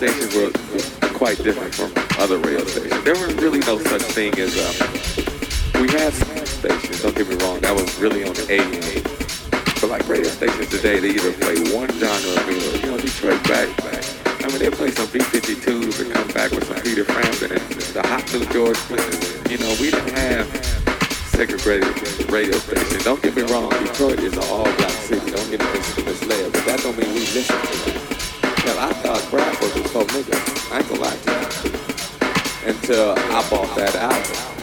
stations were quite different from other radio stations. There was really no such thing as, um, we had stations, don't get me wrong, that was really on the AM. But like radio stations today, they either play one genre of music, you know, Detroit back, back. I mean, they play some B-52s and come back with some Peter Frampton and the hot new George Clinton. You know, we didn't have segregated radio stations. Don't get me wrong, Detroit is an all-black city. Don't get me mis- misled, but that don't mean we listen to them. Hell, I Bradford was for niggas. I ain't gonna lie to you. Until I bought that album.